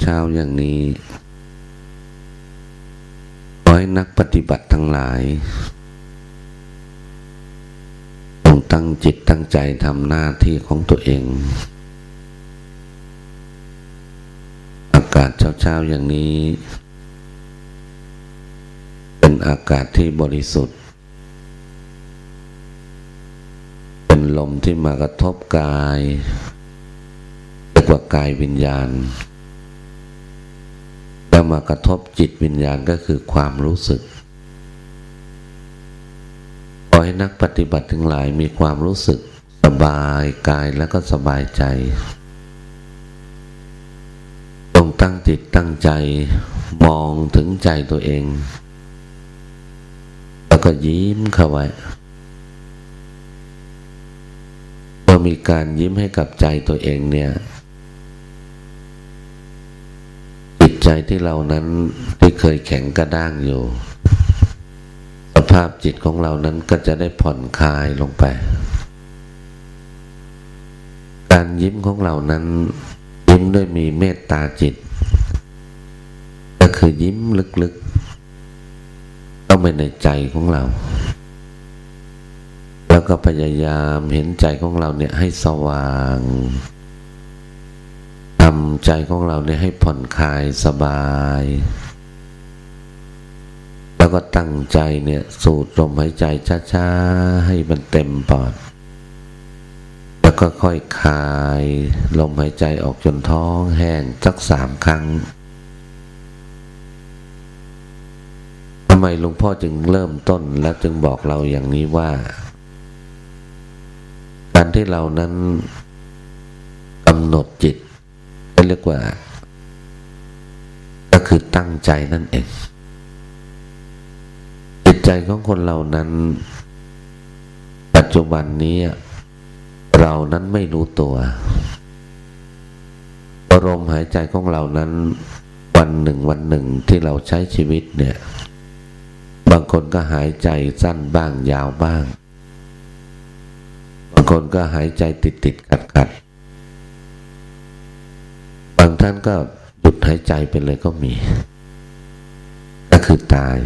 เช้าๆอย่างนี้ขอให้นักปฏิบัติทั้งหลายต้องตั้งจิตตั้งใจทำหน้าที่ของตัวเอง อากาศเช้าๆอย่างนี้ เป็นอากาศที่บริสุทธิ์ เป็นลมที่มากระทบกายกว่ากายวิญญาณ มากระทบจิตวิญญาณก็คือความรู้สึกขอให้นักปฏิบัติทั้งหลายมีความรู้สึกสบายกายแล้วก็สบายใจต้องตั้งจิตตั้งใจมองถึงใจตัวเอง แล้วก็ยิ้มเข้าไว้เมื่อมีการยิ้มให้กับใจตัวเองเนี่ยจิต ใจที่เรานั้นที่เคยแข็งกระด้างอยู่ สภาพจิตของเรานั้นก็จะได้ผ่อนคลายลงไป การยิ้มของเรานั้น ยิ้มด้วยมีเมตตาจิต ก็คือยิ้มลึกๆ ต้องไปในใจของเรา แล้วก็พยายามเห็นใจของเราเนี่ยให้สว่าง ใจของเราเนี่ยให้ผ่อนคลายสบาย แล้วก็ตั้งใจเนี่ยสูดลมหายใจช้าๆให้มันเต็มปอด แล้วก็ค่อยคายลมหายใจออกจนท้องแห้งสักสามครั้งทำไมหลวงพ่อจึงเริ่มต้นและจึงบอกเราอย่างนี้ว่า การที่เรานั้นกำหนดจิต เรียกว่า ก็คือตั้งใจนั่นเอง จิตใจของคนเรานั้น ปัจจุบันนี้เรานั้นไม่รู้ตัวอารมณ์หายใจของเรานั้น วันหนึ่งวันหนึ่งที่เราใช้ชีวิตเนี่ย บางคนก็หายใจสั้นบ้างยาวบ้าง บางคนก็หายใจติดติดขัดขัด บางท่านก็หยุดหายใจไปเลยก็มี ก็คือตาย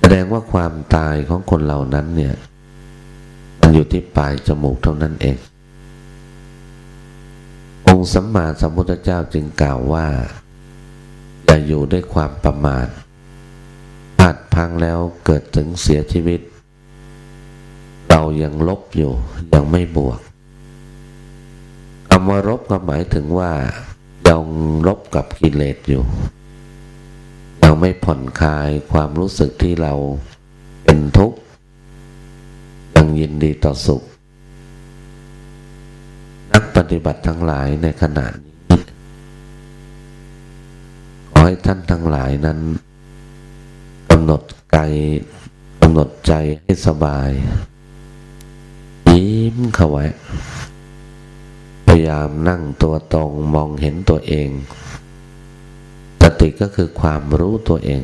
แสดงว่าความตายของคนเหล่านั้นเนี่ย มันอยู่ที่ปลายจมูกเท่านั้นเอง องค์สัมมาสัมพุทธเจ้าจึงกล่าวว่าอย่าอยู่ด้วยความประมาทพลาดพังแล้วเกิดถึงเสียชีวิต เรายังลบอยู่ยังไม่บวกำว่ารบก็หมายถึงว่ายังรบกับกิเลสอยู่ยังไม่ผ่อนคลายความรู้สึกที่เราเป็นทุกข์ยังยินดีต่อสุข นักปฏิบัติทั้งหลายในขณะนี้ขอให้ท่านทั้งหลายนั้นกำหนดกายกำหนดใจให้สบาย ยิ้มเข้าไว้ ยายามนั่งตัวตรงมองเห็นตัวเอง สติก็คือความรู้ตัวเอง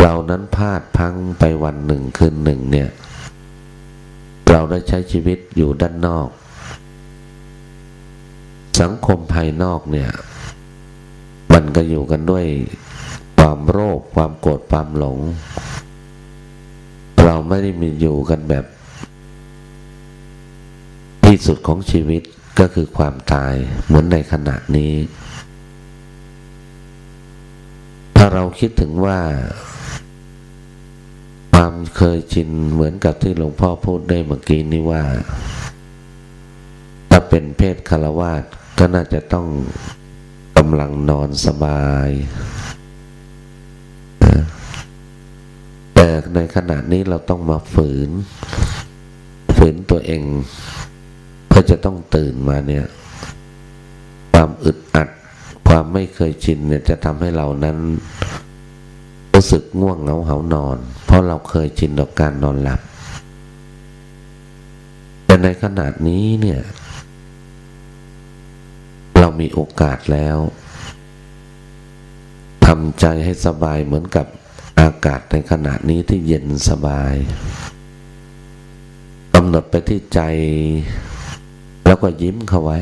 เรานั้นพลาดพังไปวันหนึ่งคืนหนึ่งเนี่ย เราได้ใช้ชีวิตอยู่ด้านนอก สังคมภายนอกเนี่ย มันก็อยู่กันด้วยความโรคความโกรธความหลง เราไม่ได้มีอยู่กันแบบ ที่สุดของชีวิตก็คือความตายเหมือนในขณะนี้ ถ้าเราคิดถึงว่า ความเคยชินเหมือนกับที่หลวงพ่อพูดได้เมื่อกี้นี้ว่า ถ้าเป็นเพศคารวาสก็น่าจะต้องกำลังนอนสบายแต่ในขณะนี้เราต้องมาฝืน ฝืนตัวเอง เพื่อจะต้องตื่นมาเนี่ย ความอึดอัด ความไม่เคยชินเนี่ยจะทำให้เรานั้น รู้สึกง่วงเหงาเหานอน เพราะเราเคยชินกับการนอนหลับ แต่ในขนาดนี้เนี่ย เรามีโอกาสแล้วทำใจให้สบายเหมือนกับอากาศในขณะนี้ที่เย็นสบายกำหนดไปที่ใจ แล้วก็ยิ้มเข้าไว้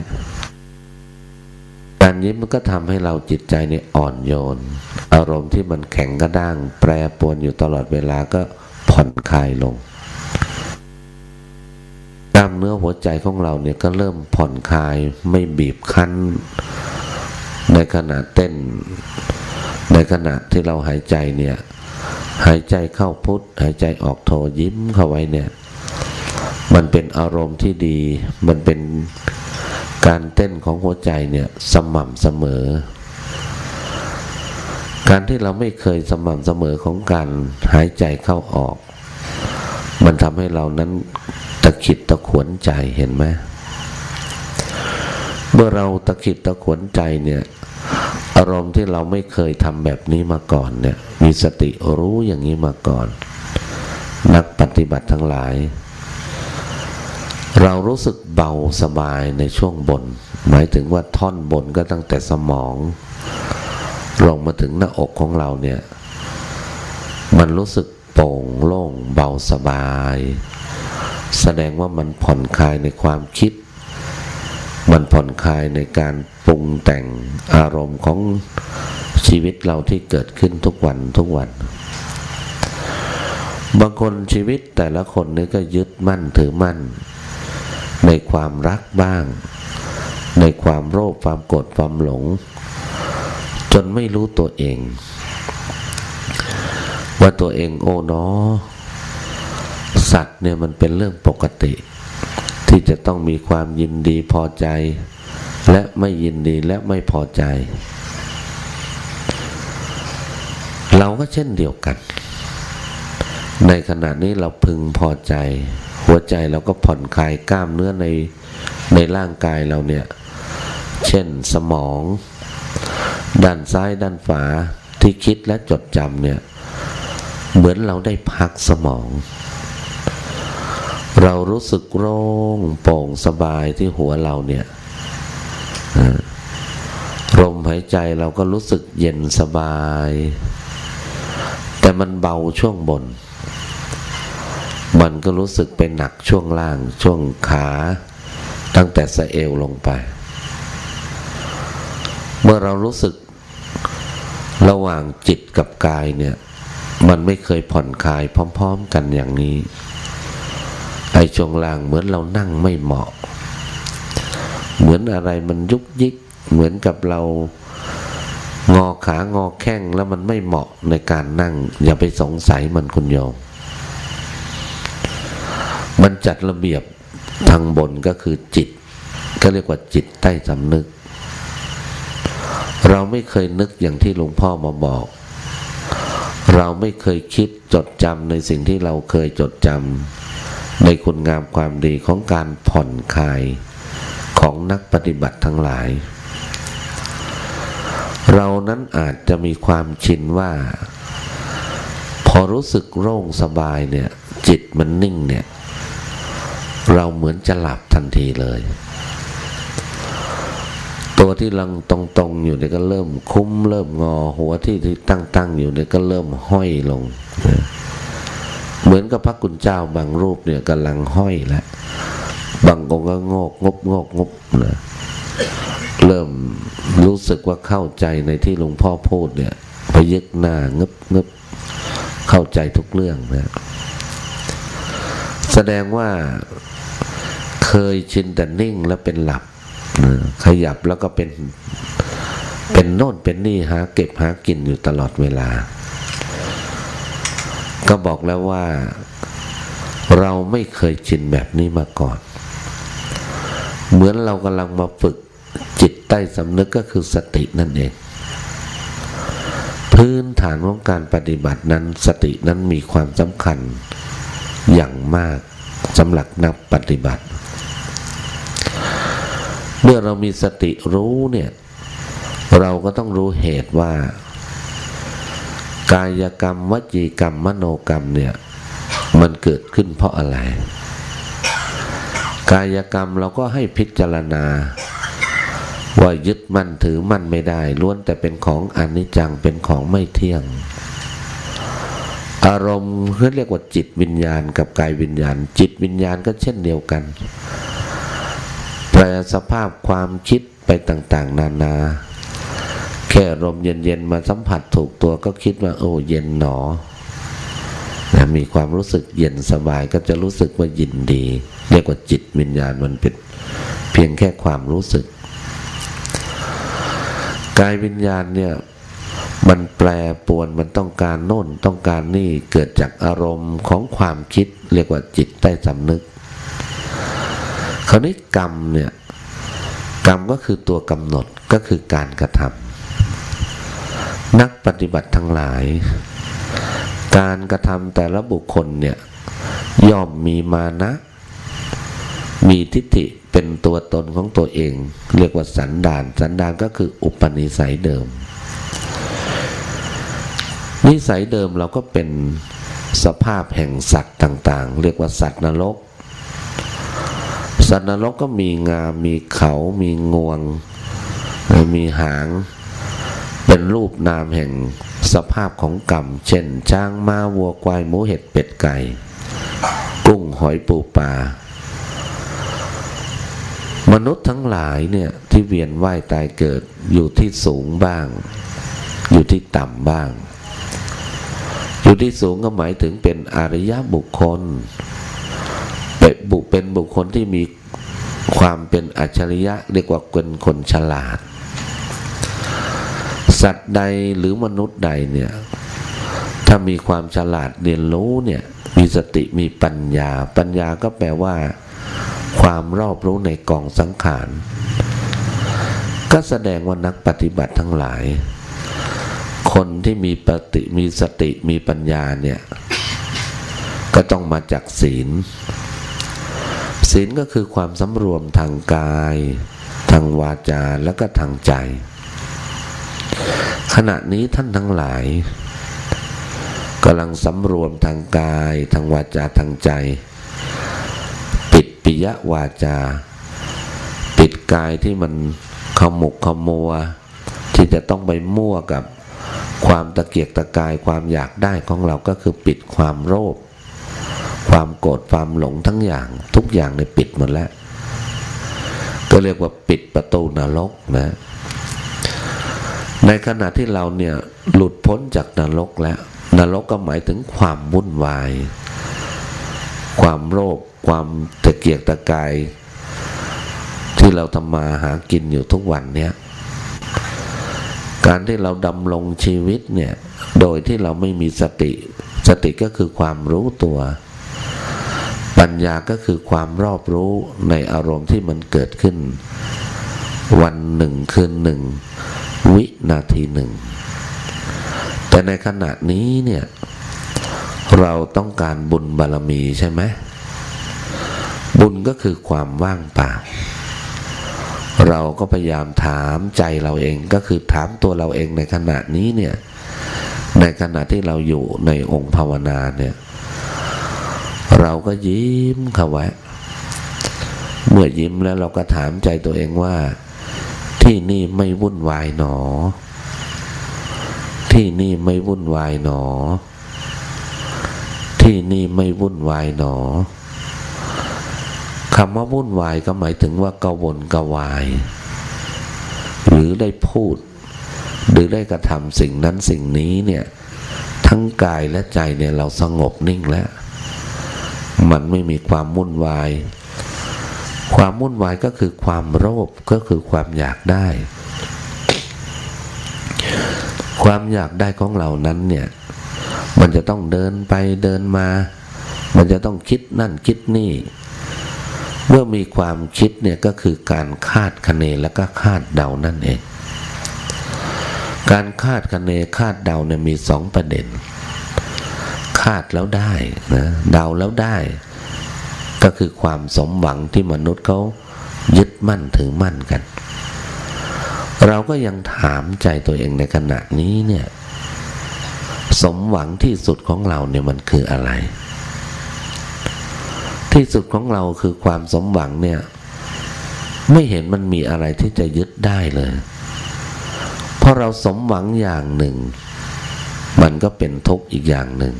การยิ้มมันก็ทำให้เราจิตใจเนี่ยอ่อนโยน อารมณ์ที่มันแข็งกระด้าง แปรปรวนอยู่ตลอดเวลาก็ผ่อนคลายลงกล้ามเนื้อหัวใจของเราเนี่ยก็เริ่มผ่อนคลายไม่บีบคั้น ในขณะเต้น ในขณะที่เราหายใจเนี่ย หายใจเข้าพุทหายใจออกโทยิ้มเข้าไว้เนี่ย มันเป็นอารมณ์ที่ดี มันเป็นการเต้นของหัวใจเนี่ยสม่ำเสมอ การที่เราไม่เคยสม่ำเสมอของการหายใจเข้าออก มันทำให้เรานั้นตะขิดตะขวนใจเห็นไหมเมื่อเราตะขิดตะขวนใจเนี่ยอารมณ์ที่เราไม่เคยทำแบบนี้มาก่อนเนี่ยมีสติรู้อย่างนี้มาก่อน นักปฏิบัติทั้งหลาย เรารู้สึกเบาสบายในช่วงบน หมายถึงว่าท่อนบนก็ตั้งแต่สมอง ลงมาถึงหน้าอกของเราเนี่ย มันรู้สึกโปร่งโล่งเบาสบาย แสดงว่ามันผ่อนคลายในความคิด มันผ่อนคลายในการปรุงแต่งอารมณ์ของชีวิตเราที่เกิดขึ้นทุกวันทุกวัน บางคนชีวิตแต่ละคนนี่ก็ยึดมั่นถือมั่น ในความรักบ้าง ในความโลภความโกรธความหลง จนไม่รู้ตัวเอง ว่าตัวเองโอ้เนอสัตว์เนี่ยมันเป็นเรื่องปกติ ที่จะต้องมีความยินดีพอใจ และไม่ยินดีและไม่พอใจ เราก็เช่นเดียวกัน ในขณะนี้เราพึงพอใจ หัวใจเราก็ผ่อนคลายกล้ามเนื้อในในร่างกายเราเนี่ย เช่นสมอง ด้านซ้ายด้านฝาที่คิดและจดจำเนี่ย เหมือนเราได้พักสมอง เรารู้สึกโล่งโปร่งสบายที่หัวเราเนี่ยลมหายใจเราก็รู้สึกเย็นสบาย แต่มันเบาช่วงบน มันก็รู้สึกเป็นหนักช่วงล่างช่วงขา ตั้งแต่สะเอวลงไป เมื่อเรารู้สึกระหว่างจิตกับกายเนี่ย มันไม่เคยผ่อนคลายพร้อม ๆ กันอย่างนี้ ไอ้ช่วงล่างเหมือนเรานั่งไม่เหมาะ เหมือนอะไรมันยุกยิก เหมือนกับเรางอขางอแข้งแล้วมันไม่เหมาะในการนั่ง อย่าไปสงสัยมันคุณโยม มันจัดระเบียบทางบนก็คือจิต ก็เรียกว่าจิตใต้สำนึก เราไม่เคยนึกอย่างที่หลวงพ่อมาบอก เราไม่เคยคิดจดจำในสิ่งที่เราเคยจดจำในคุณงามความดีของการผ่อนคลายของนักปฏิบัติทั้งหลาย เรานั้นอาจจะมีความชินว่า พอรู้สึกโล่งสบายเนี่ย จิตมันนิ่งเนี่ย เราเหมือนจะหลับทันทีเลย ตัวที่ลังตรงๆอยู่เนี่ยก็เริ่มคุ้มเริ่มงอ หัวที่ที่ตั้งๆอยู่เนี่ยก็เริ่มห้อยลง เหมือนกับพระกุณเจ้าบางรูปเนี่ยกำลังห้อยแล้วบางองค์ก็งอกงบงอกงบนะเริ่มรู้สึกว่าเข้าใจในที่หลวงพ่อพูดเนี่ยพยึกหน้างึบงึบเข้าใจทุกเรื่องนะแสดงว่า เคยชินแต่นิ่งแล้วเป็นหลับขยับแล้วก็เป็นเป็นโน่นเป็นนี่หาเก็บหากินอยู่ตลอดเวลา ก็บอกแล้วว่าเราไม่เคยชินแบบนี้มาก่อน เหมือนเรากำลังมาฝึกจิตใต้สำนึกก็คือสตินั่นเอง พื้นฐานของการปฏิบัตินั้นสตินั้นมีความสำคัญอย่างมากสำหรับนักปฏิบัติ เมื่อเรามีสติรู้เนี่ย เราก็ต้องรู้เหตุว่า กายกรรมวจีกรรม มโนกรรมเนี่ย มันเกิดขึ้นเพราะอะไร กายกรรมเราก็ให้พิจารณา ว่ายึดมั่นถือมั่นไม่ได้ล้วนแต่เป็นของอนิจจังเป็นของไม่เที่ยง อารมณ์เขาเรียกว่าจิตวิญญาณกับกายวิญญาณ จิตวิญญาณก็เช่นเดียวกัน แปลสภาพความคิดไปต่าง ๆ นานา แค่ลมเย็น ๆ มาสัมผัสถูกตัวก็คิดว่า โอ้เย็นหนอนะมีความรู้สึกเย็นสบายก็จะรู้สึกว่ายินดี เรียกว่าจิตวิญญาณมันเป็นเพียงแค่ความรู้สึก กายวิญญาณเนี่ยมันแปรปวนมันต้องการโน่นต้องการนี่เกิดจากอารมณ์ของความคิด เรียกว่าจิตใต้สำนึก คราวนี้กรรมเนี่ยกรรมก็คือตัวกำหนดก็คือการกระทำนักปฏิบัติทั้งหลาย การกระทำแต่ละบุคคลเนี่ยย่อมมีมานะ มีทิฏฐิเป็นตัวตนของตัวเอง เรียกว่าสันดาน สันดานก็คืออุปนิสัยเดิม นิสัยเดิมเราก็เป็นสภาพแห่งสัตว์ต่าง ๆ เรียกว่าสัตว์นรก สัตว์นรกก็มีงา มีเขา มีงวง มีหาง เป็นรูปนามแห่งสภาพของกรรม เช่นช้างมาวัวควายหมูเห็ดเป็ดไก่ กุ้งหอยปูปลามนุษย์ทั้งหลายเนี่ยที่เวียนว่ายตายเกิดอยู่ที่สูงบ้าง อยู่ที่ต่ำบ้าง อยู่ที่สูงก็หมายถึงเป็นอริยบุคคลเป็นบุเป็นบุคคลที่มี ความเป็นอัจฉริยะเรียกว่าเป็นคนฉลาด สัตว์ใดหรือมนุษย์ใดเนี่ย ถ้ามีความฉลาดเรียนรู้เนี่ย มีสติมีปัญญา ปัญญาก็แปลว่า ความรอบรู้ในกองสังขาร ก็แสดงว่านักปฏิบัติทั้งหลาย คนที่มีปฏิมีสติมีปัญญาเนี่ย ก็ต้องมาจากศีล ศีลก็คือความสำรวมทางกาย ทางวาจาแล้วก็ทางใจ ขณะนี้ท่านทั้งหลายกำลังสำรวมทางกาย ทางวาจาทางใจ ปิดปิยะวาจา ปิดกายที่มันขมุกขมัว ที่จะต้องไปมั่วกับความตะเกียกตะกายความอยากได้ของเราก็คือปิดความโลภ ความโกรธความหลงทั้งอย่าง ทุกอย่างในปิดหมดแล้ว ก็เรียกว่าปิดประตูนรกนะ ในขณะที่เราเนี่ยหลุดพ้นจากนรกแล้ว นรกก็หมายถึงความวุ่นวาย ความโลภความตะเกียกตะกาย ที่เราทำมาหากินอยู่ทุกวันเนี้ยการที่เราดำรงชีวิตเนี่ย โดยที่เราไม่มีสติ สติก็คือความรู้ตัว ปัญญาก็คือความรอบรู้ในอารมณ์ที่มันเกิดขึ้น วันหนึ่งคืนหนึ่ง วินาทีหนึ่ง แต่ในขณะนี้เนี่ยเราต้องการบุญบารมีใช่ไหมบุญก็คือความว่างเปล่า เราก็พยายามถามใจเราเองก็คือถามตัวเราเองในขณะนี้เนี่ยในขณะที่เราอยู่ในองค์ภาวนาเนี่ย เราก็ยิ้มเข้าไว้ เมื่อยิ้มแล้วเราก็ถามใจตัวเองว่า ที่นี่ไม่วุ่นวายหนอ ที่นี่ไม่วุ่นวายหนอ ที่นี่ไม่วุ่นวายหนอคำว่าวุ่นวายก็หมายถึงว่ากวนกวาย หรือได้พูด หรือได้กระทำสิ่งนั้นสิ่งนี้เนี่ย ทั้งกายและใจเนี่ยเราสงบนิ่งแล้ว มันไม่มีความวุ่นวาย ความวุ่นวายก็คือความโลภก็คือความอยากได้ ความอยากได้ของเรานั้นเนี่ย มันจะต้องเดินไปเดินมา มันจะต้องคิดนั่นคิดนี่ เมื่อมีความคิดเนี่ยก็คือการคาดคะเนและก็คาดเดานั่นเอง การคาดคะเนคาดเดาเนี่ยมีสองประเด็น คาดแล้วได้นะเดาแล้วได้ ก็คือความสมหวังที่มนุษย์เขายึดมั่นถือมั่นกัน เราก็ยังถามใจตัวเองในขณะนี้เนี่ย สมหวังที่สุดของเราเนี่ยมันคืออะไร ที่สุดของเราคือความสมหวังเนี่ย ไม่เห็นมันมีอะไรที่จะยึดได้เลย เพราะเราสมหวังอย่างหนึ่ง มันก็เป็นทุกข์อีกอย่างหนึ่ง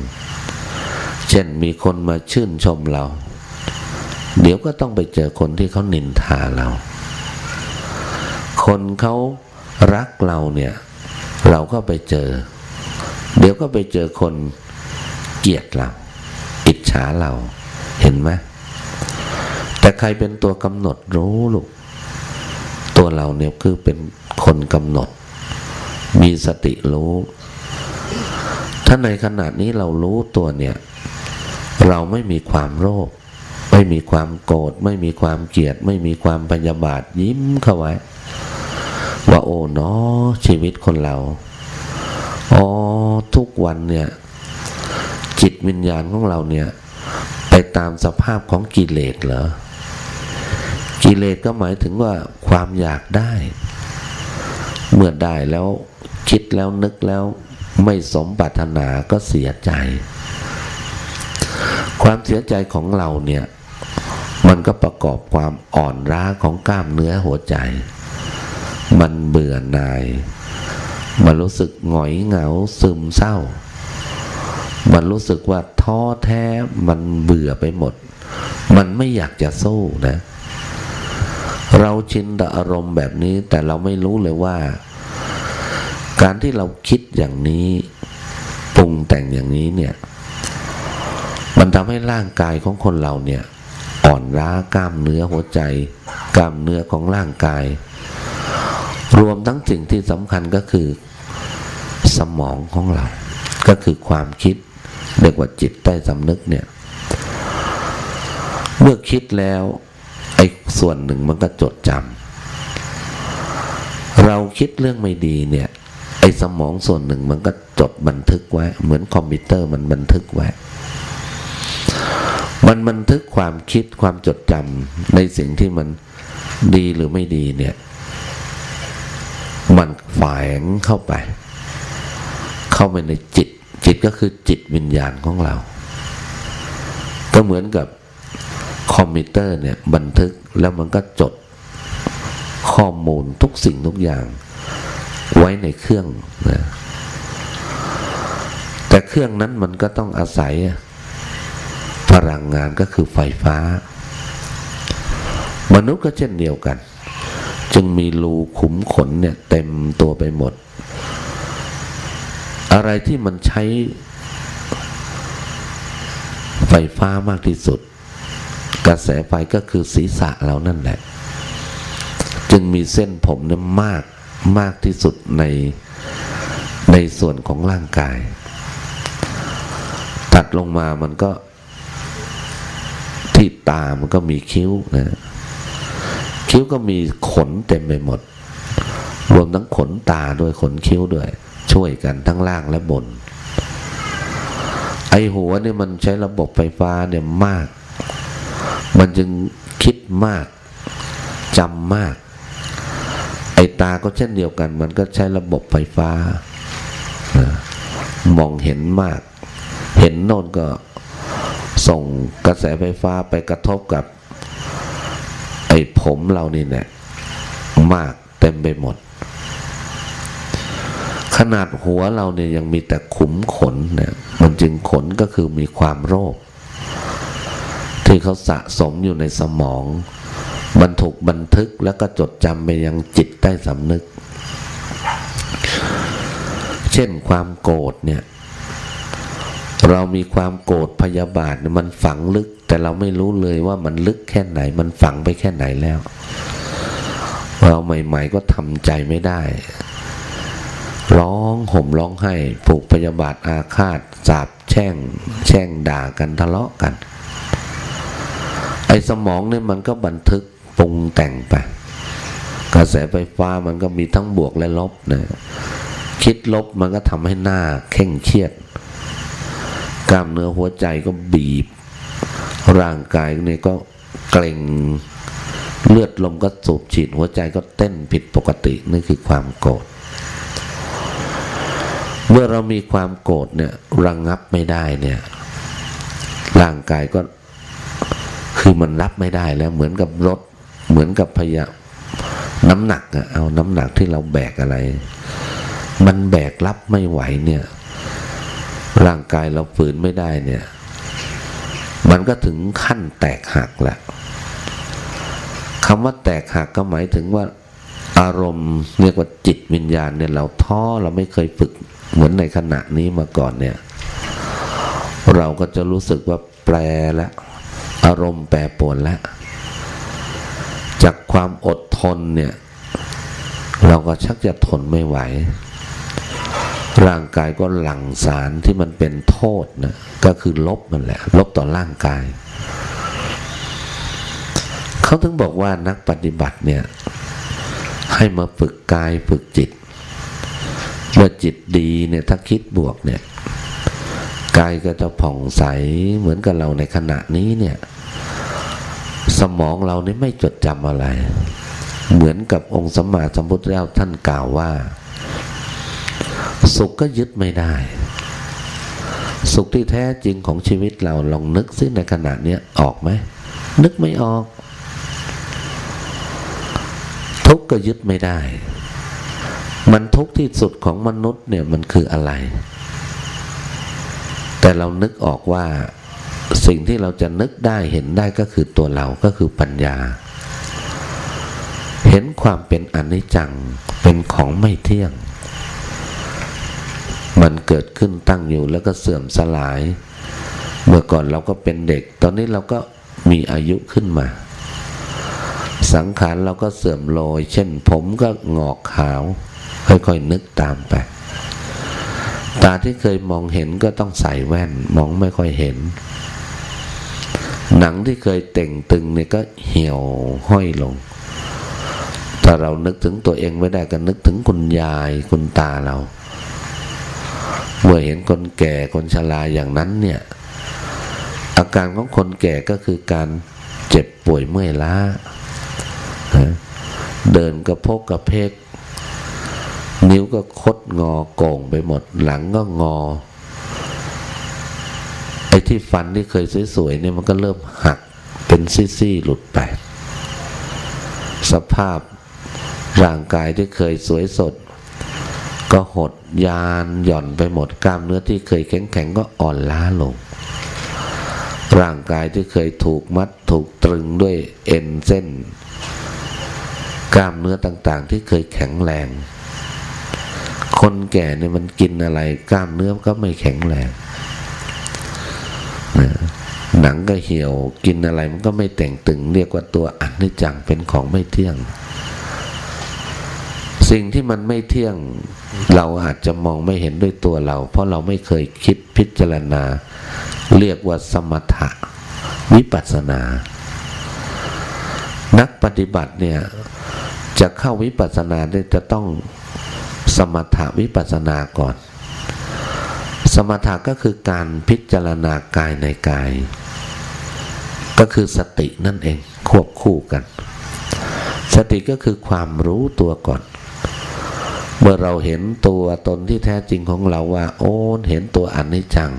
เช่นมีคนมาชื่นชมเรา เดี๋ยวก็ต้องไปเจอคนที่เขานินทาเรา คนเขารักเราเนี่ย เราก็ไปเจอ เดี๋ยวก็ไปเจอคนเกลียดเรา อิจฉาเรา เห็นไหมแต่ใครเป็นตัวกำหนดรู้ลูก ตัวเราเนี่ยคือเป็นคนกำหนด มีสติรู้ ถ้าในขณะนี้เรารู้ตัวเนี่ย เราไม่มีความโลภไม่มีความโกรธไม่มีความเกลียด ไม่มีความพยาบาทยิ้มเข้าไว้ ว่าโอ้เนาะชีวิตคนเราอ๋อทุกวันเนี่ย จิตวิญญาณของเราเนี่ย ไปตามสภาพของกิเลสเหรอกิเลสก็หมายถึงว่าความอยากได้ เมื่อได้แล้วคิดแล้วนึกแล้วไม่สมปรารถนาก็เสียใจ ความเสียใจของเราเนี่ย มันก็ประกอบความอ่อนล้าของกล้ามเนื้อหัวใจ มันเบื่อหน่าย มันรู้สึกหงอยเหงาซึมเศร้า มันรู้สึกว่าท้อแท้มันเบื่อไปหมด มันไม่อยากจะสู้นะ เราชินกับอารมณ์แบบนี้แต่เราไม่รู้เลยว่า การที่เราคิดอย่างนี้ปรุงแต่งอย่างนี้เนี่ย มันทำให้ร่างกายของคนเราเนี่ย อ่อนล้ากล้ามเนื้อหัวใจ กล้ามเนื้อของร่างกาย รวมทั้งสิ่งที่สำคัญก็คือสมองของเรา ก็คือความคิดเรียกว่าจิตใต้สำนึกเนี่ย เมื่อคิดแล้วไอ้ส่วนหนึ่งมันก็จดจำเราคิดเรื่องไม่ดีเนี่ย ไอ้สมองส่วนหนึ่งมันก็จดบันทึกไว้ เหมือนคอมพิวเตอร์มันบันทึกไว้ มันบันทึกความคิดความจดจำในสิ่งที่มันดีหรือไม่ดีเนี่ย มันแฝงเข้าไป เข้าไปในจิต จิตก็คือจิตวิญญาณของเรา ก็เหมือนกับคอมพิวเตอร์เนี่ยบันทึกแล้วมันก็จดข้อมูลทุกสิ่งทุกอย่าง ไว้ในเครื่องนะแต่เครื่องนั้นมันก็ต้องอาศัย พลังงานก็คือไฟฟ้า มนุษย์ก็เช่นเดียวกัน จึงมีรูขุมขนเนี่ยเต็มตัวไปหมด อะไรที่มันใช้ไฟฟ้ามากที่สุด กระแสไฟก็คือศีรษะเรานั่นแหละ จึงมีเส้นผมเนี่ยมากมากที่สุดในในส่วนของร่างกาย ตัดลงมามันก็ ที่ตามันก็มีคิ้วนะ คิ้วก็มีขนเต็มไปหมด รวมทั้งขนตาด้วยขนคิ้วด้วย ช่วยกันทั้งล่างและบน ไอหัวเนี่ยมันใช้ระบบไฟฟ้าเนี่ยมาก มันจึงคิดมากจำมาก ไอตาก็เช่นเดียวกัน มันก็ใช้ระบบไฟฟ้า มองเห็นมาก เห็นโน่นก็ ส่งกระแสไฟฟ้าไปกระทบกับ ไอ้ผมเรานี่เนี่ยมากเต็มไปหมด ขนาดหัวเราเนี่ยยังมีแต่ขุมขนเนี่ยมันจึงขนก็คือมีความโรค ที่เขาสะสมอยู่ในสมองมันถูกบันทึกแล้วก็จดจำไปยังจิตใต้สำนึก เช่นความโกรธเนี่ย เรามีความโกรธพยาบาทมันฝังลึก แต่เราไม่รู้เลยว่ามันลึกแค่ไหน มันฝังไปแค่ไหนแล้ว เราใหม่ ๆ ก็ทำใจไม่ได้ ร้องห่มร้องไห้ผูกพยาบาทอาฆาตสาบแช่ง แช่งด่ากันทะเลาะกัน ไอ้สมองเนี่ยมันก็บันทึกปรุงแต่งไปกระแสไฟฟ้ามันก็มีทั้งบวกและลบนะคิดลบมันก็ทำให้หน้าเข่งเครียด กล้ามเนื้อหัวใจก็บีบ ร่างกายเนี่ยก็เกร็งเลือดลมก็สูบฉีดหัวใจก็เต้นผิดปกตินี่คือความโกรธเมื่อเรามีความโกรธเนี่ยระงงับไม่ได้เนี่ย ร่างกายก็คือมันรับไม่ได้แล้วเหมือนกับรถ เหมือนกับพยาน้ำหนักอะเอาน้ำหนักที่เราแบกอะไร มันแบกรับไม่ไหวเนี่ย ร่างกายเราฝืนไม่ได้เนี่ย มันก็ถึงขั้นแตกหักแหละคำว่าแตกหักก็หมายถึงว่าอารมณ์เรียกว่าจิตวิญญาณเนี่ยเราท้อเราไม่เคยฝึกเหมือนในขณะนี้มาก่อนเนี่ย เราก็จะรู้สึกว่าแปรแล้วอารมณ์แปรปรวนแล้วจากความอดทนเนี่ย เราก็ชักจะทนไม่ไหว ร่างกายก็หลั่งสารที่มันเป็นโทษนะก็คือลบมันแหละ ลบต่อร่างกาย เขาถึงบอกว่านักปฏิบัติเนี่ย ให้มาฝึกกายฝึกจิตเมื่อจิตดีเนี่ยถ้าคิดบวกเนี่ยกายก็จะผ่องใสเหมือนกับเราในขณะนี้เนี่ย สมองเรานี่ไม่จดจำอะไร เหมือนกับองค์สมมาสมพุทธเจ้าท่านกล่าวว่า สุขก็ยึดไม่ได้ สุขที่แท้จริงของชีวิตเราลองนึกซิในขณะนี้ออกไหมนึกไม่ออก ทุกข์ก็ยึดไม่ได้ มันทุกข์ที่สุดของมนุษย์เนี่ยมันคืออะไร แต่เรานึกออกว่าสิ่งที่เราจะนึกได้เห็นได้ก็คือตัวเราก็คือปัญญา เห็นความเป็นอนิจจังเป็นของไม่เที่ยง มันเกิดขึ้นตั้งอยู่แล้วก็เสื่อมสลาย เมื่อก่อนเราก็เป็นเด็ก ตอนนี้เราก็มีอายุขึ้นมา สังขารเราก็เสื่อมโรย เช่นผมก็งอกขาว ค่อยๆนึกตามไป ตาที่เคยมองเห็นก็ต้องใส่แว่น มองไม่ค่อยเห็น หนังที่เคยเต่งตึงเนี่ยก็เหี่ยวห้อยลงถ้าเรานึกถึงตัวเองไม่ได้ก็นึกถึงคุณยายคุณตาเรา เมื่อเห็นคนแก่คนชราอย่างนั้นเนี่ย อาการของคนแก่ก็คือการเจ็บป่วยเมื่อยล้า เดินกระพกกระเพก นิ้วก็คดงอโก่งไปหมด หลังก็งอ ไอ้ที่ฟันที่เคยสวยๆเนี่ยมันก็เริ่มหักเป็นซี่ๆหลุดไป สภาพร่างกายที่เคยสวยสด ก็หดยานหย่อนไปหมดกล้ามเนื้อที่เคยแข็งๆก็อ่อนล้าลง ร่างกายที่เคยถูกมัดถูกตรึงด้วยเอ็นเส้น กล้ามเนื้อต่างๆ ที่เคยแข็งแรง คนแก่เนี่ยมันกินอะไรกล้ามเนื้อก็ไม่แข็งแรงหนังก็เหี่ยวกินอะไรมันก็ไม่แต่งตึง เรียกว่าตัวอันนิจังเป็นของไม่เที่ยง สิ่งที่มันไม่เที่ยงเราอาจจะมองไม่เห็นด้วยตัวเรา เพราะเราไม่เคยคิดพิจารณา เรียกว่าสมถะ วิปัสสนา นักปฏิบัติเนี่ยจะเข้าวิปัสสนาเนี่ยจะต้องสมถาวิปัสสนาก่อน สมถะก็คือการพิจารณากายในกาย ก็คือสตินั่นเองควบคู่กัน สติก็คือความรู้ตัวก่อน เมื่อเราเห็นตัวตนที่แท้จริงของเราว่า โอ้เห็นตัวอนิจจัง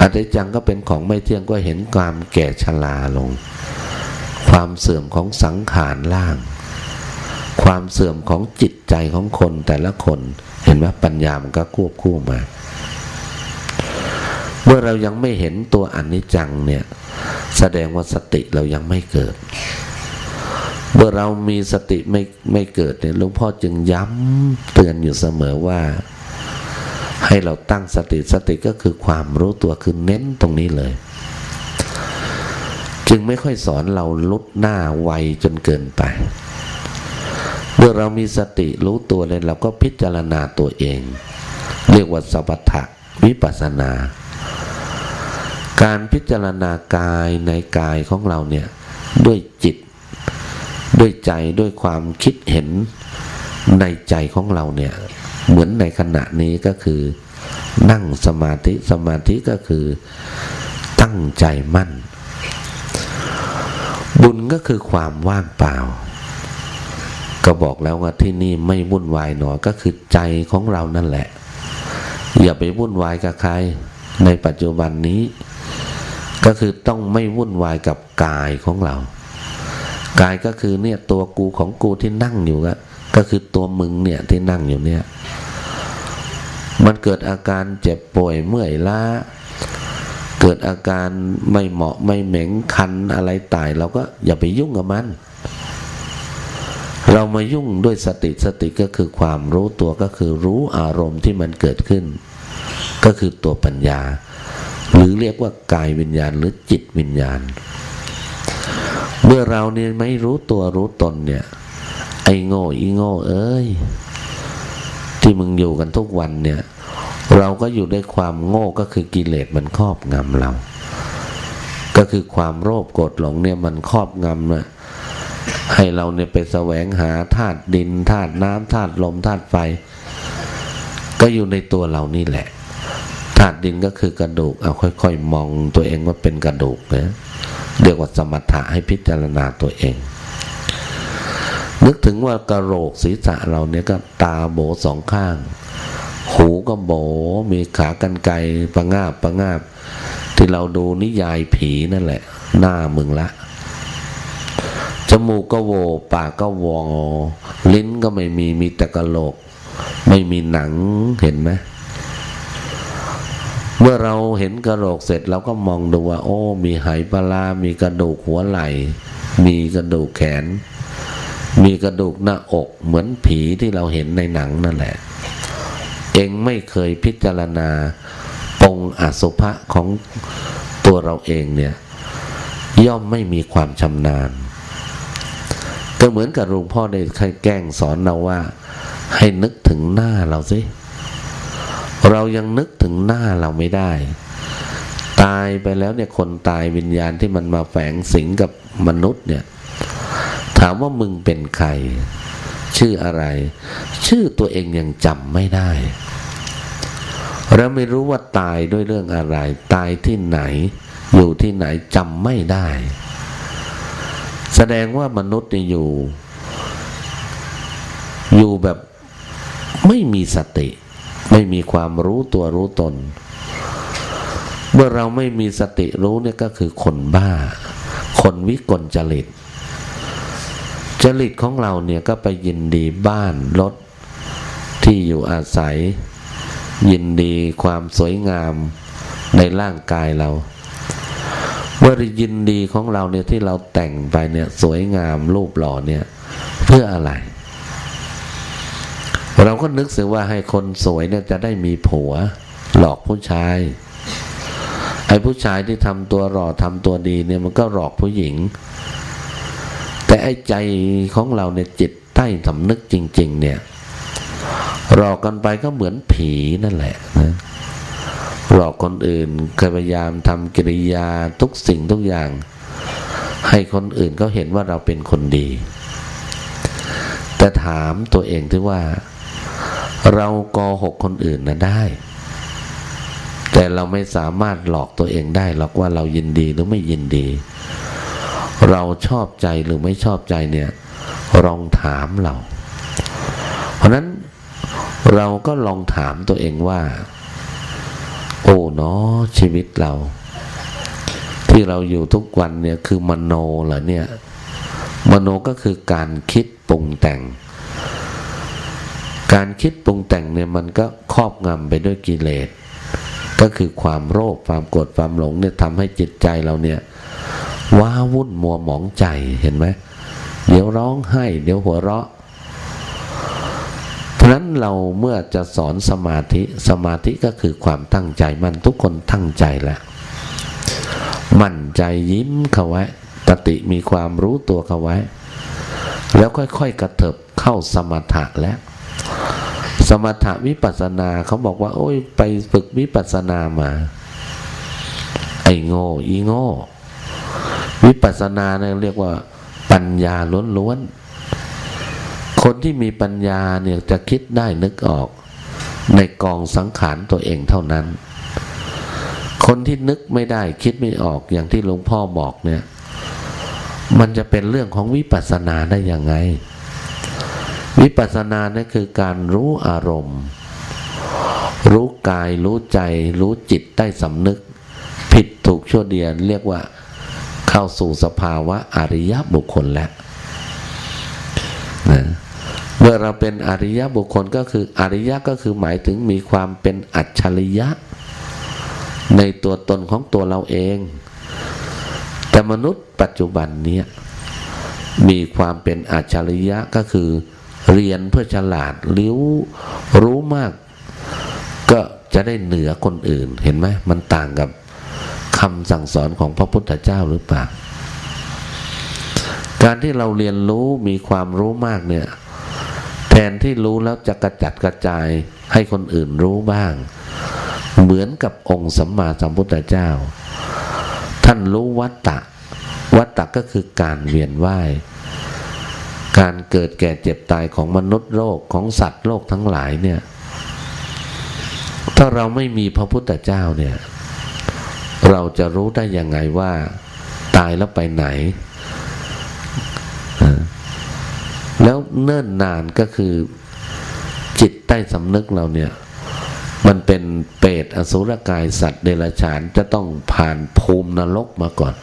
อนิจจังก็เป็นของไม่เที่ยงก็เห็นความแก่ชราลง ความเสื่อมของสังขารล่าง ความเสื่อมของจิตใจของคนแต่ละคน เห็นว่าปัญญามันก็ควบคู่มา เมื่อเรายังไม่เห็นตัวอนิจจังเนี่ย แสดงว่าสติเรายังไม่เกิด เมื่อเรามีสติไม่ไม่เกิดเนี่ยหลวงพ่อจึงย้ำเตือนอยู่เสมอว่า ให้เราตั้งสติสติก็คือความรู้ตัวคือเน้นตรงนี้เลย จึงไม่ค่อยสอนเราลุดหน้าไวจนเกินไป เมื่อเรามีสติรู้ตัวเลยเราก็พิจารณาตัวเอง เรียกว่าสัพพะวิปัสนา การพิจารณากายในกายของเราเนี่ยด้วยจิต ด้วยใจด้วยความคิดเห็นในใจของเราเนี่ย เหมือนในขณะนี้ก็คือ นั่งสมาธิสมาธิก็คือ ตั้งใจมั่น บุญก็คือความว่างเปล่า ก็บอกแล้วว่าที่นี่ไม่วุ่นวายหนอก็คือใจของเรานั่นแหละ อย่าไปวุ่นวายกับใคร ในปัจจุบันนี้ ก็คือต้องไม่วุ่นวายกับกายของเรา กายก็คือเนี่ยตัวกูของกูที่นั่งอยู่ก็ก็คือตัวมึงเนี่ยที่นั่งอยู่เนี่ย มันเกิดอาการเจ็บป่วยเมื่อยล้า เกิดอาการไม่เหมาะไม่เหม็งคันอะไรตายเราก็อย่าไปยุ่งกับมัน เรามายุ่งด้วยสติสติก็คือความรู้ตัวก็คือรู้อารมณ์ที่มันเกิดขึ้น ก็คือตัวปัญญา หรือเรียกว่ากายวิญญาณหรือจิตวิญญาณ เมื่อเราเนี่ยไม่รู้ตัวรู้ตนเนี่ย ไอ้โง่อีโง่เอ้ย ที่มึงอยู่กันทุกวันเนี่ย เราก็อยู่ด้วยความโง่ก็คือกิเลสมันครอบงำเรา ก็คือความโลภโกรธหลงเนี่ยมันครอบงำนะให้เราเนี่ยไปแสวงหาธาตุดินธาตุน้ำธาตุลมธาตุไฟ ก็อยู่ในตัวเรานี่แหละ ธาตุดินก็คือกระดูก เอาค่อย ๆ มองตัวเองว่าเป็นกระดูกนะเรียกว่าสมถะให้พิจารณาตัวเอง นึกถึงว่ากระโหลกศีรษะเราเนี่ยก็ตาโบสองข้าง หูก็โบมีขากรรไกรประงาบประงาบ ที่เราดูนิยายผีนั่นแหละ หน้ามึงละจมูกก็โวปากก็วอลิ้นก็ไม่มีมีแต่กระโหลก ไม่มีหนังเห็นไหม เมื่อเราเห็นกระโหลกเสร็จเราก็มองดูว่า โอ้ มีไหปลา มีกระดูกหัวไหล่ มีกระดูกแขน มีกระดูกหน้าอกเหมือนผีที่เราเห็นในหนังนั่นแหละ เองไม่เคยพิจารณาปงอสุภะของตัวเราเองเนี่ย ย่อมไม่มีความชำนาญ ก็เหมือนกับหลวงพ่อได้ใครแกล้งสอนเราว่า ให้นึกถึงหน้าเราสิ เรายังนึกถึงหน้าเราไม่ได้ ตายไปแล้วเนี่ยคนตายวิญญาณที่มันมาแฝงสิงกับมนุษย์เนี่ย ถามว่ามึงเป็นใคร ชื่ออะไร ชื่อตัวเองยังจำไม่ได้แล้วไม่รู้ว่าตายด้วยเรื่องอะไร ตายที่ไหน อยู่ที่ไหนจำไม่ได้ แสดงว่ามนุษย์นี่อยู่ อยู่แบบไม่มีสติ ไม่มีความรู้ตัวรู้ตน เมื่อเราไม่มีสติรู้เนี่ยก็คือคนบ้า คนวิกลจริต จริตของเราเนี่ยก็ไปยินดีบ้านรถที่อยู่อาศัย ยินดีความสวยงามในร่างกายเราเมื่อยินดีของเราเนี่ยที่เราแต่งไปเนี่ยสวยงามรูปหล่อเนี่ย เพื่ออะไร เราก็นึกเสียว่าให้คนสวยเนี่ยจะได้มีผัว หลอกผู้ชาย ไอ้ผู้ชายที่ทำตัวหล่อทำตัวดีเนี่ยมันก็หลอกผู้หญิง แต่ไอ้ใจของเราเนี่ยจิตใต้สำนึกจริง ๆ เนี่ยหลอกกันไปก็เหมือนผีนั่นแหละนะหลอกคนอื่นพยายามทำกิริยาทุกสิ่งทุกอย่าง ให้คนอื่นเขาเห็นว่าเราเป็นคนดี แต่ถามตัวเองที่ว่า เราโกหกคนอื่นนะได้ แต่เราไม่สามารถหลอกตัวเองได้หรอกว่าเรายินดีหรือไม่ยินดี เราชอบใจหรือไม่ชอบใจเนี่ยลองถามเรา เพราะนั้นเราก็ลองถามตัวเองว่า โอ้เนาะชีวิตเรา ที่เราอยู่ทุกวันเนี่ยคือมโนเหรอเนี่ย มโนก็คือการคิดปรุงแต่ง การคิดปรุงแต่งเนี่ยมันก็ครอบงำไปด้วยกิเลส ก็คือความโลภความโกรธความหลงเนี่ยทำให้จิตใจเราเนี่ยว้าวุ่นมัวหมองใจเห็นไหมเดี๋ยวร้องไห้ เดี๋ยวหัวเราะ เพราะนั้นเราเมื่อจะสอนสมาธิสมาธิก็คือความตั้งใจมันทุกคนตั้งใจแหละมั่นใจยิ้มเข้าไว้ตติมีความรู้ตัวเข้าไว้ แล้วค่อยๆกระเถิบเข้าสมถะแล้ว สมถะวิปัสนาเขาบอกว่า โอ้ยไปฝึกวิปัสนามา ไอ้โง่อีโง่ วิปัสนาเนี่ยเรียกว่า ปัญญาล้วนๆคนที่มีปัญญาเนี่ยจะคิดได้นึกออก ในกองสังขารตัวเองเท่านั้น คนที่นึกไม่ได้คิดไม่ออกอย่างที่หลวงพ่อบอกเนี่ย มันจะเป็นเรื่องของวิปัสสนาได้ยังไง วิปัสสนานี่คือการรู้อารมณ์ รู้กายรู้ใจ รู้จิตได้สำนึก ผิดถูกชั่วเดียนเรียกว่าเข้าสู่สภาวะอริยบุคคลแล้วนะเมื่อเราเป็นอริยบุคคลก็คืออริยะก็คือหมายถึงมีความเป็นอัจฉริยะ ในตัวตนของตัวเราเอง แต่มนุษย์ปัจจุบันเนี้ยมีความเป็นอัจฉริยะก็คือ เรียนเพื่อฉลาดริ้วรู้มาก ก็จะได้เหนือคนอื่นเห็นไหมมันต่างกับคำสั่งสอนของพระพุทธเจ้าหรือเปล่า การที่เราเรียนรู้มีความรู้มากเนี่ย แทนที่รู้แล้วจะกระจัดกระจายให้คนอื่นรู้บ้าง เหมือนกับองค์สัมมาสัมพุทธเจ้า ท่านรู้วัตตะ วัตตะก็คือการเวียนว่าย การเกิดแก่เจ็บตายของมนุษย์โลกของสัตว์โลกทั้งหลายเนี่ยถ้าเราไม่มีพระพุทธเจ้าเนี่ย เราจะรู้ได้ยังไงว่า ตายแล้วไปไหน แล้วเนิ่นนานก็คือจิตใต้สำนึกเราเนี่ย มันเป็นเปรตอสุรกายสัตว์เดรัจฉานจะต้องผ่านภูมินรกมาก่อน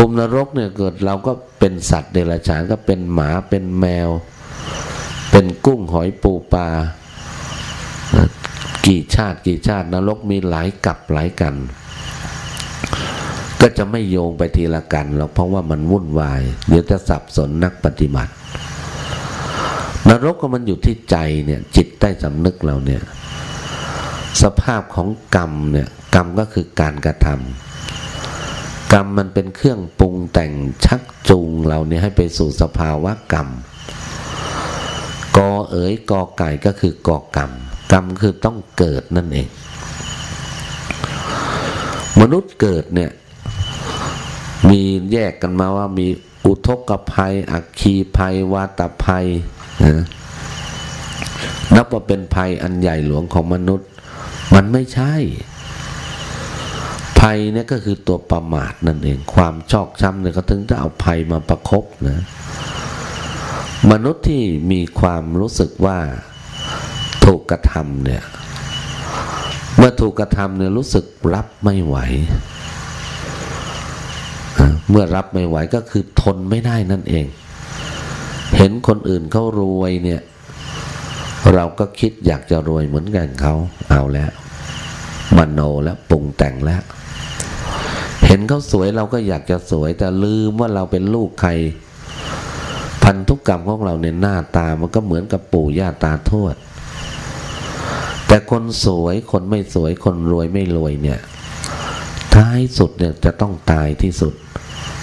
ภูมินรกเนี่ยเกิดเราก็เป็นสัตว์เดรัจฉานก็เป็นหมาเป็นแมว เป็นกุ้งหอยปูปลากี่ชาติกี่ชาตินรกมีหลายกับหลายกัน ก็จะไม่โยงไปทีละกันหรอกเพราะว่ามันวุ่นวายเดี๋ยวจะสับสนนักปฏิบัติ นรกก็มันอยู่ที่ใจเนี่ยจิตใต้สำนึกเราเนี่ยสภาพของกรรมเนี่ยกรรมก็คือการกระทำ กรรมมันเป็นเครื่องปรุงแต่งชักจูงเราเนี่ยให้ไปสู่สภาวะกรรมกอเอ๋ยกอไก่ก็คือกอกรรม กรรมคือต้องเกิดนั่นเอง มนุษย์เกิดเนี่ยมีแยกกันมาว่ามีอุทกภัย อักคีภัย วาตภัยนะนับว่าเป็นภัยอันใหญ่หลวงของมนุษย์ มันไม่ใช่ ภัยเนี่ยก็คือตัวประมาทนั่นเอง ความชอกช้ำเนี่ยเขาถึงจะเอาภัยมาประครบนะ มนุษย์ที่มีความรู้สึกว่าถูกกระทำเนี่ย เมื่อถูกกระทำเนี่ยรู้สึกรับไม่ไหว เมื่อรับไม่ไหวก็คือทนไม่ได้นั่นเอง เห็นคนอื่นเขารวยเนี่ย เราก็คิดอยากจะรวยเหมือนกันเขาเอาแล้วมโนแล้วปรุงแต่งแล้ว เห็นเขาสวยเราก็อยากจะสวย แต่ลืมว่าเราเป็นลูกใคร พันธุกกรรมของเราเนี่ยหน้าตามันก็เหมือนกับปู่ย่าตาทวด แต่คนสวยคนไม่สวยคนรวยไม่รวยเนี่ย ท้ายสุดเนี่ยจะต้องตายที่สุด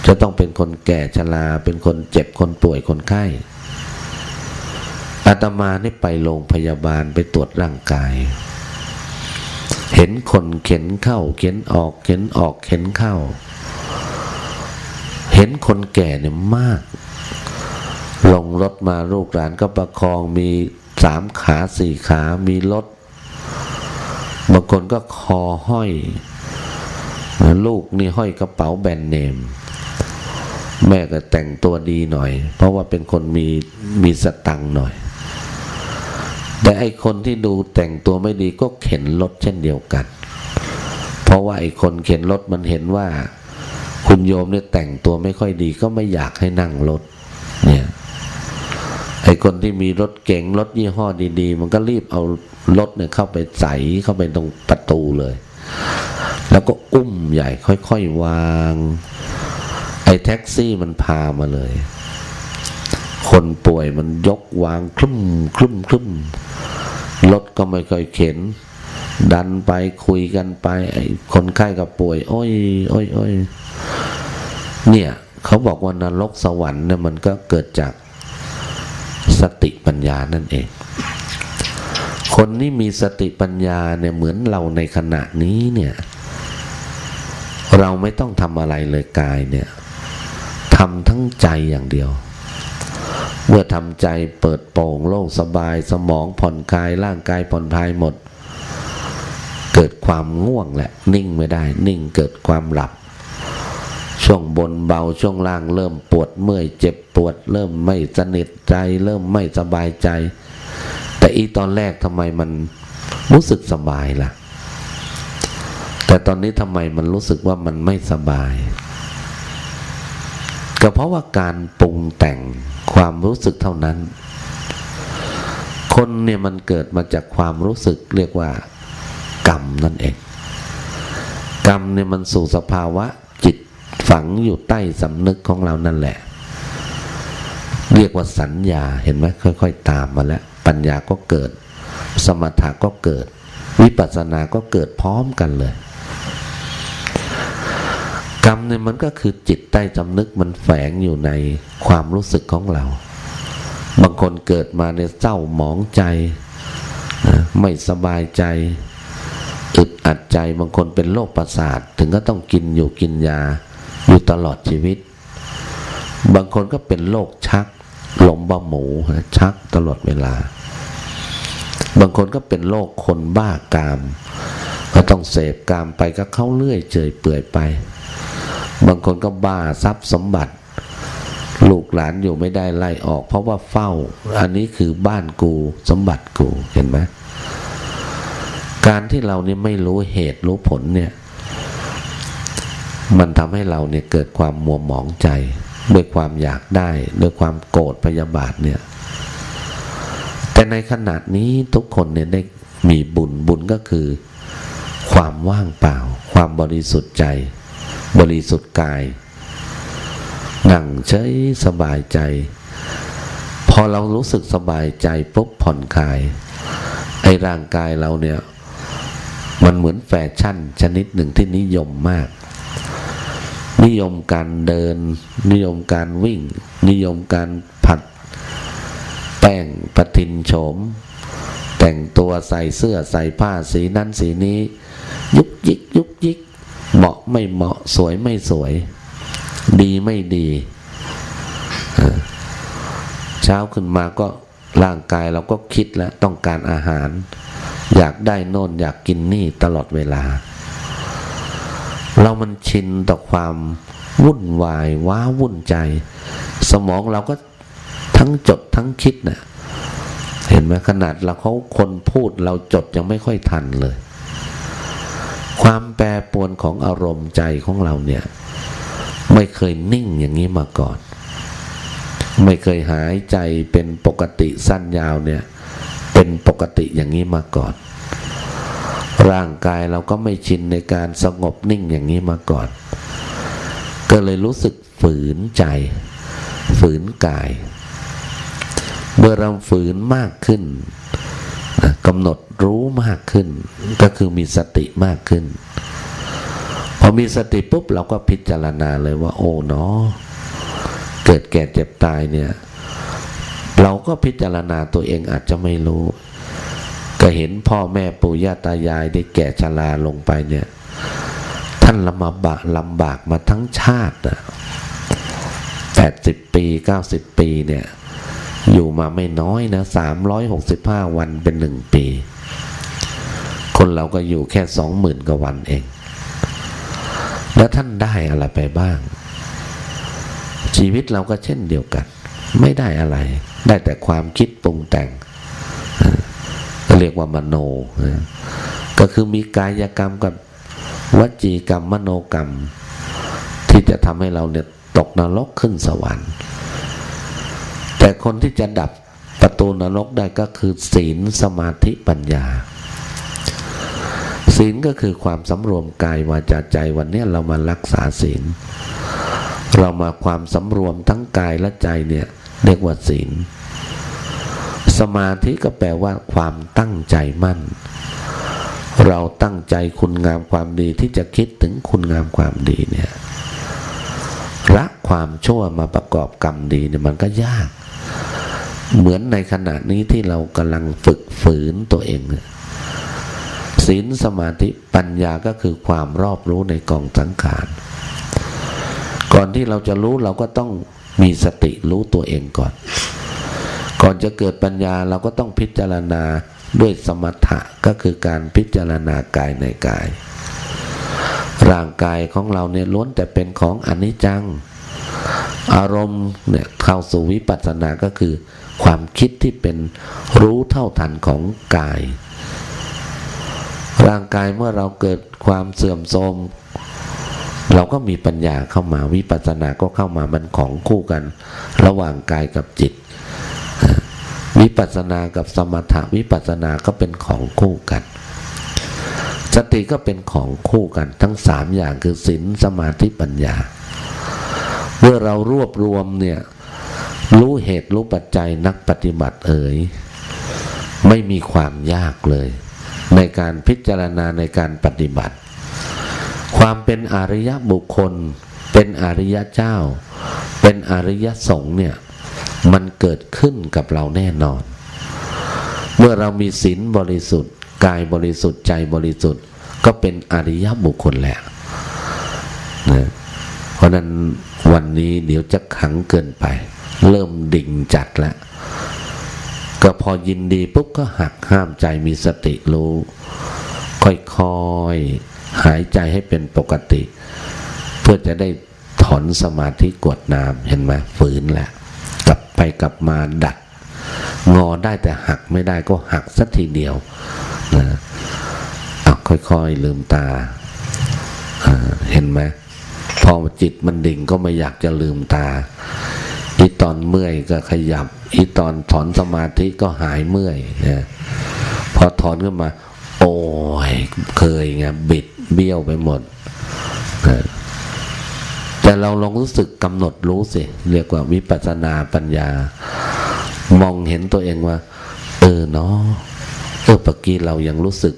จะต้องเป็นคนแก่ชราเป็นคนเจ็บคนป่วยคนไข้อาตมาได้ไปโรงพยาบาลไปตรวจร่างกาย เห็นคนเข็นเข้า เข็นออก เข็นออก เข็นเข้า เห็นคนแก่เนี่ยมาก ลงรถมาลูกหลานก็ประคองมีสามขาสี่ขามีรถบางคนก็คอห้อย ลูกนี่ห้อยกระเป๋าแบรนด์เนม แม่ก็แต่งตัวดีหน่อย เพราะว่าเป็นคนมีมีสตังหน่อย แต่ไอคนที่ดูแต่งตัวไม่ดีก็เข็นรถเช่นเดียวกัน เพราะว่าไอคนเข็นรถมันเห็นว่า คุณโยมเนี่ยแต่งตัวไม่ค่อยดีก็ไม่อยากให้นั่งรถเนี่ยไอคนที่มีรถเก๋งรถยี่ห้อดีๆ มันก็รีบเอารถเนี่ยเข้าไปใส่เข้าไปตรงประตูเลย แล้วก็อุ้มใหญ่ค่อยๆวาง ไอแท็กซี่มันพามาเลย คนป่วยมันยกวางคลุ่มคลุ่มคลุ่ม รถก็ไม่ค่อยเข็น ดันไปคุยกันไปไอ้คนไข้กับป่วย โอ้ยโอ้ยโอ้ยเนี่ยเขาบอกว่านรกสวรรค์เนี่ยมันก็เกิดจากสติปัญญานั่นเอง คนนี้มีสติปัญญาเนี่ยเหมือนเราในขณะนี้เนี่ย เราไม่ต้องทำอะไรเลยกายเนี่ยทำทั้งใจอย่างเดียว เมื่อทำใจเปิดโปร่งโล่งสบายสมองผ่อนคลายร่างกายผ่อนคลายหมด เกิดความง่วงแหละ นิ่งไม่ได้ นิ่งเกิดความหลับ ช่วงบนเบาช่วงล่างเริ่มปวดเมื่อยเจ็บปวด เริ่มไม่สนิทใจ เริ่มไม่สบายใจ แต่อีตอนแรกทำไมมันรู้สึกสบายล่ะ แต่ตอนนี้ทำไมมันรู้สึกว่ามันไม่สบาย ก็เพราะว่าการปรุงแต่ง ความรู้สึกเท่านั้น คนเนี่ยมันเกิดมาจากความรู้สึกเรียกว่า กรรมนั่นเอง กรรมเนี่ยมันสู่สภาวะจิตฝังอยู่ใต้สำนึกของเรานั่นแหละ เรียกว่าสัญญาเห็นไหมค่อย ๆ ตามมาแล้ว ปัญญาก็เกิด สมถะก็เกิด วิปัสสนาก็เกิดพร้อมกันเลย กรรมเนี่ยมันก็คือจิตใต้สำนึกมันแฝงอยู่ในความรู้สึกของเรา บางคนเกิดมาในเศร้าหมองใจ ไม่สบายใจอึดอัดใจบางคนเป็นโรคประสาท ถึงก็ต้องกินอยู่กินยาอยู่ตลอดชีวิต บางคนก็เป็นโรคชักลมบ้าหมูชักตลอดเวลา บางคนก็เป็นโรคคนบ้ากาม ก็ต้องเสพกามไปก็เข้าเลื่อยเจยเปื่อยไป บางคนก็บ้าทรัพย์สมบัติ ลูกหลานอยู่ไม่ได้ไล่ออก เพราะว่าเฝ้า อันนี้คือบ้านกูสมบัติกูเห็นไหมการที่เราเนี่ยไม่รู้เหตุรู้ผลเนี่ย มันทำให้เราเนี่ยเกิดความมัวหมองใจ ด้วยความอยากได้ ด้วยความโกรธพยาบาทเนี่ย แต่ในขณะนี้ทุกคนเนี่ยได้มีบุญบุญก็คือ ความว่างเปล่า ความบริสุทธิ์ใจ บริสุทธิ์กาย นั่งเฉยสบายใจ พอเรารู้สึกสบายใจปุ๊บผ่อนคลาย ไอ้ร่างกายเราเนี่ย มันเหมือนแฟชั่นชนิดหนึ่งที่นิยมมาก นิยมการเดิน นิยมการวิ่ง นิยมการผัด แป้งปะทินโฉม แต่งตัวใส่เสื้อใส่ผ้าสีนั้นสีนี้ ยุกยิกยุกยิก เหมาะไม่เหมาะสวยไม่สวย ดีไม่ดีเช้าขึ้นมาก็ร่างกายเราก็คิดแล้วต้องการอาหาร อยากได้โน่นอยากกินนี่ตลอดเวลา เรามันชินต่อความวุ่นวายว้าวุ่นใจ สมองเราก็ทั้งจดทั้งคิดเนะ่ยเห็นไหมขนาดเราเขาคนพูดเราจดยังไม่ค่อยทันเลย ความแปรปรวนของอารมณ์ใจของเราเนี่ย ไม่เคยนิ่งอย่างนี้มาก่อน ไม่เคยหายใจเป็นปกติสั้นยาวเนี่ย เป็นปกติอย่างนี้มาก่อน ร่างกายเราก็ไม่ชินในการสงบนิ่งอย่างนี้มาก่อน ก็เลยรู้สึกฝืนใจ ฝืนกาย เมื่อเราฝืนมากขึ้น กำหนดรู้มากขึ้น ก็คือมีสติมากขึ้น พอมีสติปุ๊บเราก็พิจารณาเลยว่า โอ้เนาะเกิดแก่เจ็บตายเนี่ย เราก็พิจารณาตัวเองอาจจะไม่รู้ ก็เห็นพ่อแม่ปู่ย่าตายายได้แก่ชราลงไปเนี่ย ท่านลำบากลำบากมาทั้งชาติอะแปดสิบปีเก้าสิบปีเนี่ย อยู่มาไม่น้อยนะสามร้อยหกสิบห้าวันเป็นหนึ่งปี คนเราก็อยู่แค่สองหมื่นกว่าวันเอง แล้วท่านได้อะไรไปบ้าง ชีวิตเราก็เช่นเดียวกัน ไม่ได้อะไร ได้แต่ความคิดปรุงแต่งก็เรียกว่ามโน ก็คือมีกายกรรมกับวจีกรรมมโนกรรม ที่จะทำให้เราเนี่ยตกนรกขึ้นสวรรค์ แต่คนที่จะดับประตูนรกได้ก็คือศีลสมาธิปัญญา ศีลก็คือความสำรวมกายวาจาใจวันนี้เรามารักษาศีล เรามาความสำรวมทั้งกายและใจเนี่ยเรียกว่าศีล สมาธิก็แปลว่าความตั้งใจมั่น เราตั้งใจคุณงามความดีที่จะคิดถึงคุณงามความดีเนี่ยรักความชั่วมาประกอบกรรมดีเนี่ยมันก็ยาก เหมือนในขณะนี้ที่เรากำลังฝึกฝืนตัวเองศีลสมาธิปัญญาก็คือความรอบรู้ในกองสังขารก่อนที่เราจะรู้เราก็ต้องมีสติรู้ตัวเองก่อน ก่อนจะเกิดปัญญาเราก็ต้องพิจารณาด้วยสมถะก็คือการพิจารณากายในกาย ร่างกายของเราเนี่ยล้วนแต่เป็นของอนิจจัง อารมณ์เนี่ยเข้าสู่วิปัสสนาก็คือ ความคิดที่เป็นรู้เท่าทันของกาย ร่างกายเมื่อเราเกิดความเสื่อมโทรมเราก็มีปัญญาเข้ามาวิปัสสนาก็เข้ามามันของคู่กัน ระหว่างกายกับจิต วิปัสสนากับสมถะวิปัสสนาก็เป็นของคู่กัน สติก็เป็นของคู่กันทั้งสามอย่างคือศีลสมาธิปัญญา เมื่อเรารวบรวมเนี่ย รู้เหตุรู้ปัจจัยนักปฏิบัติเอ๋ยไม่มีความยากเลย ในการพิจารณาในการปฏิบัติ ความเป็นอริยบุคคล เป็นอริยเจ้า เป็นอริยสงฆ์เนี่ยมันเกิดขึ้นกับเราแน่นอน เมื่อเรามีศีลบริสุทธิ์ กายบริสุทธิ์ใจบริสุทธิ์ ก็เป็นอริยบุคคลแหละนะเพราะนั้นวันนี้เดี๋ยวจะขังเกินไป เริ่มดิ่งจัดแล้วก็พอยินดีปุ๊บก็หักห้ามใจมีสติรู้ ค่อยๆหายใจให้เป็นปกติ เพื่อจะได้ถอนสมาธิกวดน้ำเห็นไหมฝืนแหละ กลับไปกลับมาดัด งอได้แต่หักไม่ได้ก็หักสักทีเดียวนะเอาค่อยๆลืมตาเห็นไหมพอจิตมันดิ่งก็ไม่อยากจะลืมตา อีตอนเมื่อยก็ขยับอีตอนถอนสมาธิก็หายเมื่อยนะพอถอนขึ้นมา โอ้ยเคยไงบิดเบี้ยวไปหมดนะแต่เราลองรู้สึกกำหนดรู้สิเรียกว่าวิปัสสนาปัญญา มองเห็นตัวเองว่า เออเนาะเออปกี้เรายังรู้สึก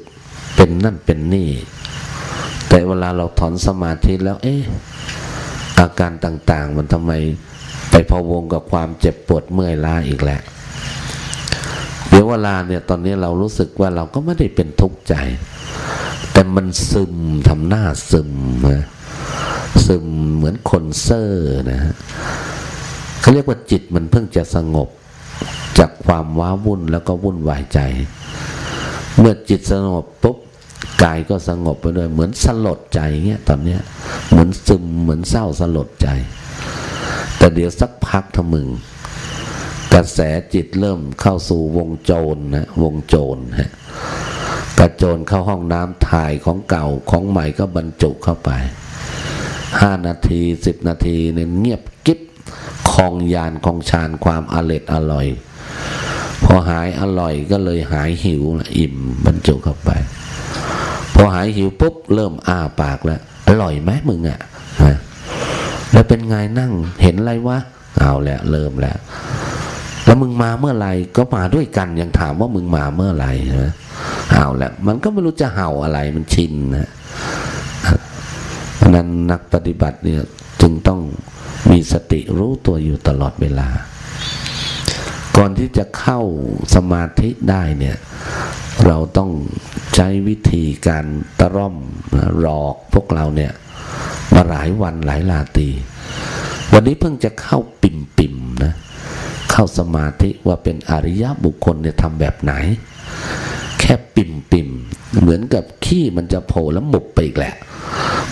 เป็นนั่นเป็นนี่ แต่เวลาเราถอนสมาธิแล้ว เอ๊ะอาการต่าง ๆ มันทำไม พะวงกับความเจ็บปวดเมื่อยล้าอีกแหละเดี๋ยวเวลาเนี่ยตอนนี้เรารู้สึกว่าเราก็ไม่ได้เป็นทุกข์ใจ แต่มันซึมทำหน้าซึมนะซึมเหมือนคนเซอร์นะฮะเขาเรียกว่าจิตมันเพิ่งจะสงบจากความว้าวุ่นแล้วก็วุ่นวายใจ เมื่อจิตสงบปุ๊บกายก็สงบไปด้วยเหมือนสลดใจเงี้ยตอนเนี้ยเหมือนซึมเหมือนเศร้าสลดใจ แต่เดี๋ยวสักพักทมึง กระแสจิตเริ่มเข้าสู่วงโจรนะวงโจรฮะกระโจนเข้าห้องน้ำถ่ายของเก่าของใหม่ก็บรรจุเข้าไปห้านาทีสิบนาทีเนี่ยเงียบกิ๊บคองยานคองชานความอร่อยอร่อย พอหายอร่อยก็เลยหายหิวอิ่มบรรจุเข้าไป พอหายหิวปุ๊บเริ่มอ้าปากแล้ว อร่อยไหมมึงอะ่ะ แล้วเป็นไงนั่งเห็นอะไรวะเอาแล้วเริ่มแล้ว แล้วมึงมาเมื่อไหร่ก็มาด้วยกันยังถามว่ามึงมาเมื่อไหร่นะเอาแล้วมันก็ไม่รู้จะเห่าอะไรมันชินนะเพราะนั้นนักปฏิบัติเนี่ยจึงต้องมีสติรู้ตัวอยู่ตลอดเวลา ก่อนที่จะเข้าสมาธิได้เนี่ย เราต้องใช้วิธีการตะร่อมหลอกพวกเราเนี่ย มาหลายวันหลายลาตีวันนี้เพิ่งจะเข้าปิ่มปิ่มนะเข้าสมาธิว่าเป็นอริยบุคคลเนี่ยทำแบบไหน แค่ปิ่มปิ่มเหมือนกับขี้มันจะโผล่แล้วหมกไปอีกแหละ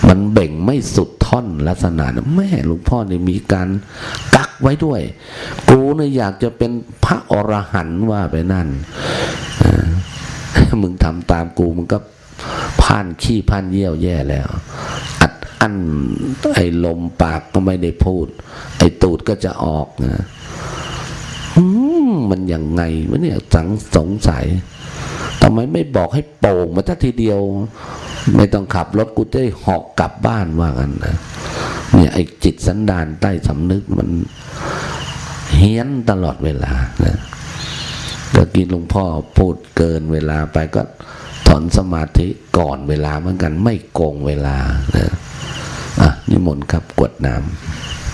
มันเบ่งไม่สุดท่อนลักษณะนะแม่หลวงพ่อเนี่ยมีการกักไว้ด้วย กูเนี่ยอยากจะเป็นพระอรหันต์ว่าไปนั่นมึงทำตามกูมึงก็พ่านขี้พ่านเยี่ยวแย่แล้ว อัดั้นไอ้ลมปากก็ไม่ได้พูด ไอ้ตูดก็จะออกนะมันยังไงวะเนี่ยสังสงสัยทำไมไม่บอกให้โป่งมาทัทีเดียว ไม่ต้องขับรถกูจะได้หอกกลับบ้านว่ากันนะเนี่ยไอ้จิตสันดานใต้สำนึกมันเฮี้ยนตลอดเวลานะเมื่อกี้หลวงพ่อพูดเกินเวลาไปก็ถอนสมาธิก่อนเวลาเหมือนกัน ไม่โกงเวลานะ อะนิมนต์ครับกวดน้ำ